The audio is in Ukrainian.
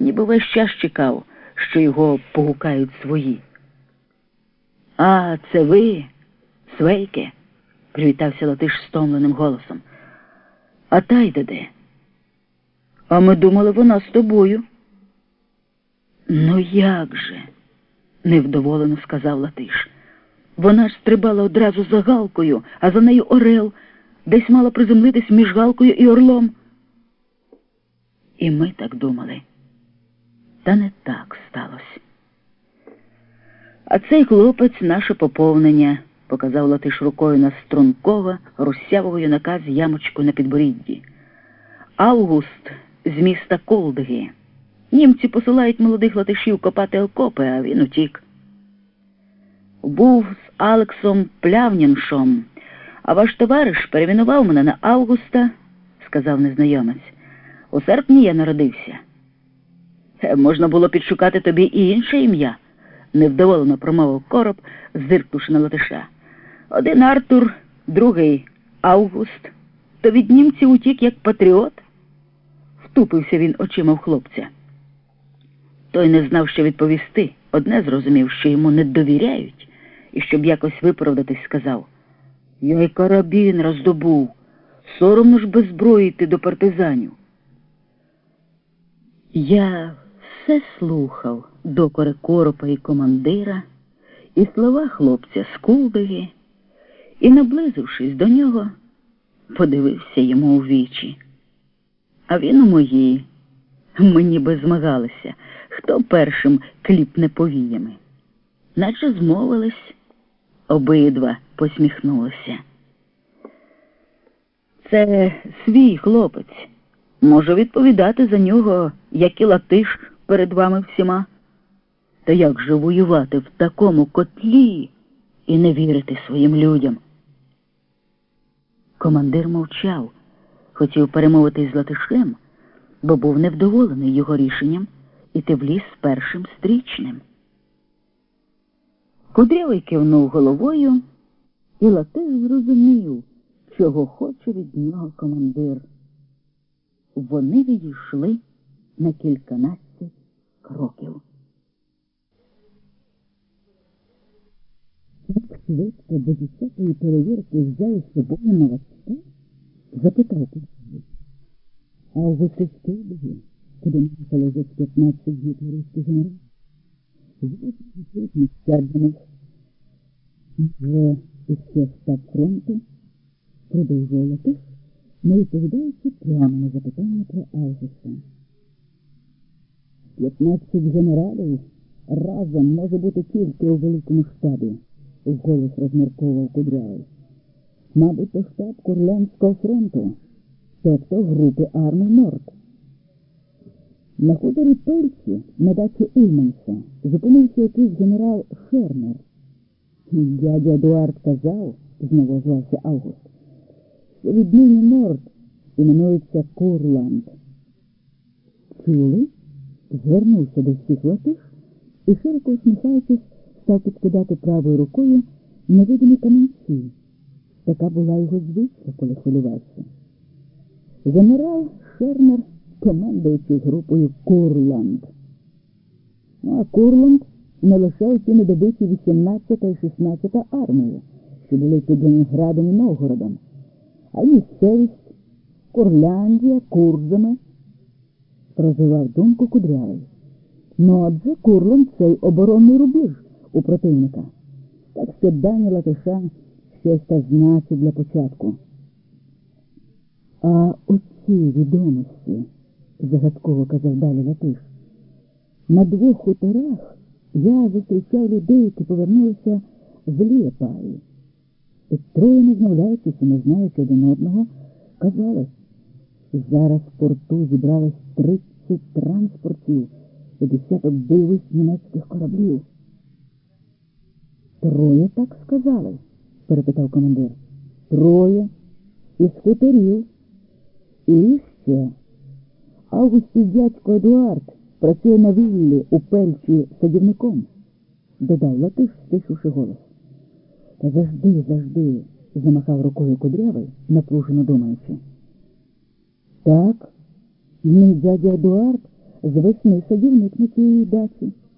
ніби весь час чекав, що його погукають свої. А, це ви, свейке, привітався Латиш стомленим голосом. А тайда де? А ми думали, вона з тобою. Ну як же? невдоволено сказав Латиш. Вона ж стрибала одразу за галкою, а за нею орел, десь мала приземлитись між галкою і орлом. І ми так думали. Та не так сталося. А цей хлопець наше поповнення, показав Латиш рукою на стрункого, русявого юнака з ямочкою на підборідді. Август з міста Колдги. Німці посилають молодих латишів копати окопи, а він утік. Був з Алексом Плявняншом, а ваш товариш перейменував мене на Августа, сказав незнайомець. У серпні я народився. Можна було підшукати тобі і інше ім'я, невдоволено промовив короб, зиркнувши на латиша. Один Артур, другий Август. То від німців утік як патріот. Втупився він очима в хлопця. Той не знав, що відповісти. Одне зрозумів, що йому не довіряють, і щоб якось виправдатись, сказав Я й карабін роздобув. Соромно ж без зброї йти до партизанів. Я все слухав докори коропа і командира, і слова хлопця з Кулдиги, і, наблизившись до нього, подивився йому у вічі. А він у мої. Ми ніби змагалися, хто першим кліпне повіями. Наче змовились, обидва посміхнулися. Це свій хлопець. Можу відповідати за нього, як і латиш перед вами всіма. Та як же воювати в такому котлі і не вірити своїм людям? Командир мовчав, хотів перемовити з латишем, бо був невдоволений його рішенням іти в ліс першим стрічним. Кудрявий кивнув головою, і латиш зрозумів, чого хоче від нього командир. Вони відійшли на кільканадцять кроків. Так швидко без усякої перевірки взяли з собою новачка? запитав Кузьмич. А у Висоцькій, куди наїхали за 15 гітлерівських генералів, звідси місця для них. Вже іще штаб фронту продовжує Латиш, не відповідаючи прямо на запитання про Августа. 15 генералів разом може бути тільки у великому штабі, вголос розмірковував Кудрявий. Мабуть, то штаб Курлянського фронту, тобто групи армій Норд. На хуторі Пельці, на дачі Ульманса, зупинився якийсь генерал Шернер. Дядя Едуард казав, знову звався Август, що віднині Норд іменується Курланд. Чули? Звернувся до всіх латиш і, широко усміхаючись, став підкидати правою рукою невидимі камінці. Така була його звичка, коли хвилювався. Генерал Шернер, командуючи групою Курланд. Ну, а Курланд не лише ті недобиті 18 і 16 армії, що були під Ленінградом і Новгородом, а й місцевість Курляндія, Курзами, розвивав думку кудрявий. Ну, адже Курланд цей оборонний рубіж у противника. Так що дані латиша щось та значить для початку. А оці відомості, загадково казав далі Латиш, на двох хуторах я зустрічав людей, які повернулися з Лієпаї. Троє, не змовляючись і не знаючи один одного, казали, зараз в порту зібралось 30 транспортів і десяток бойових німецьких кораблів. Троє так сказали, перепитав командир. Троє із хуторів. І ще. Августів дядько Едуард працює на віллі у пельчі садівником, додав Латиш, стишивши голос. Та завжди, завжди, замахав рукою кудрявий, напружено думаючи. Так, мій дядя Едуард з весни садівник на цій даці.